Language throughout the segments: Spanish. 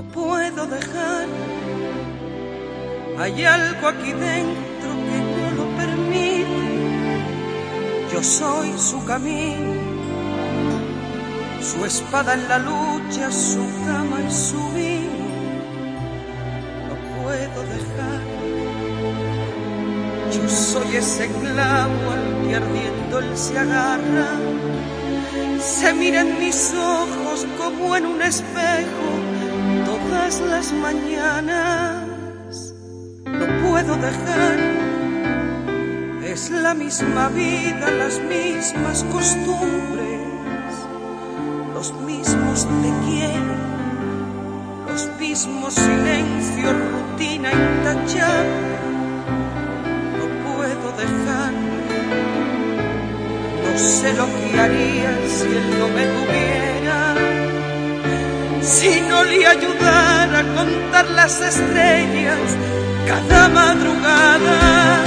dejar. Hay algo aquí dentro que no lo permite. Yo soy su camino, su espada en la lucha, su cama y su vino. No puedo dejar. Yo soy ese clavo al que ardiendo él se agarra. Se mira en mis ojos como en un espejo todas las mañanas. No puedo dejar. Es la misma vida, las mismas costumbres, los mismos te quiero, los mismos silencios, rutina intachable dejar. No sé lo que haría si él no me tuviera, si no le ayudara a contar las estrellas cada madrugada.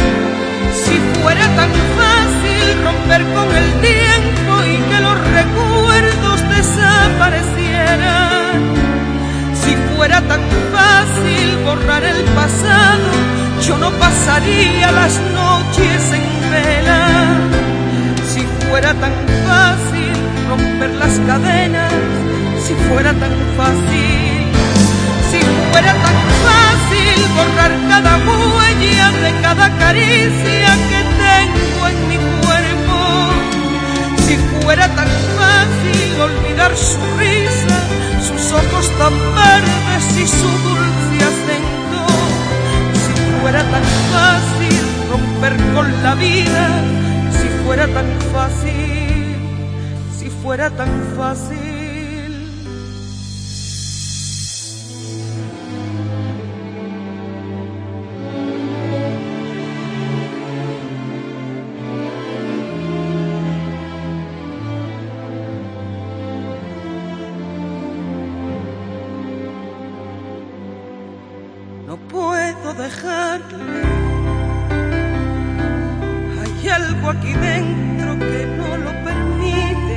Si fuera tan fácil romper con el tiempo y que los recuerdos desaparecieran. Si fuera tan fácil borrar el pasado, yo no pasaría las noches en vela. Si fuera tan fácil romper las cadenas, si fuera tan fácil, si fuera tan fácil borrar cada huella de cada caricia que tengo en mi cuerpo, si fuera tan fácil olvidar su risa, sus ojos tan verdes y su dulce acento, si fuera tan fácil romper con la vida, si fuera tan fácil, si fuera tan fácil. No puedo dejarle. Hay algo aquí dentro que no lo permite.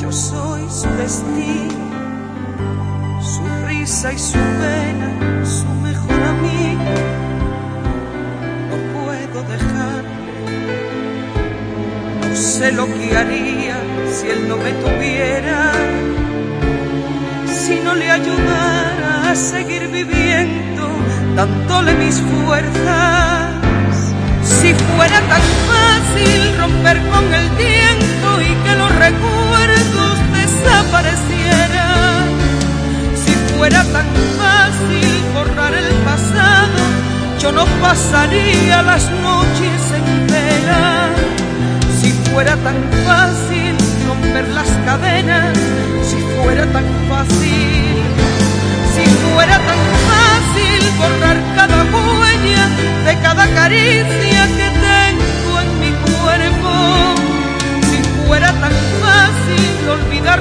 Yo soy su destino, su risa y su pena, su mejor amigo. No puedo dejarle. No sé lo que haría si él no me tuviera si no le ayudara a seguir viviendo, dándole mis fuerzas. Si fuera tan fácil romper con el tiempo y que los recuerdos desaparecieran. Si fuera tan fácil borrar el pasado, yo no pasaría las noches en vela. Si fuera tan fácil romper las cadenas, si fuera tan fácil,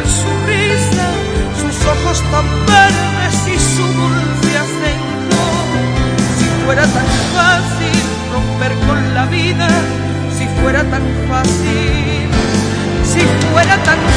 su risa, sus ojos tan verdes y su dulce acento, si fuera tan fácil romper con la vida, si fuera tan fácil si fuera tan fácil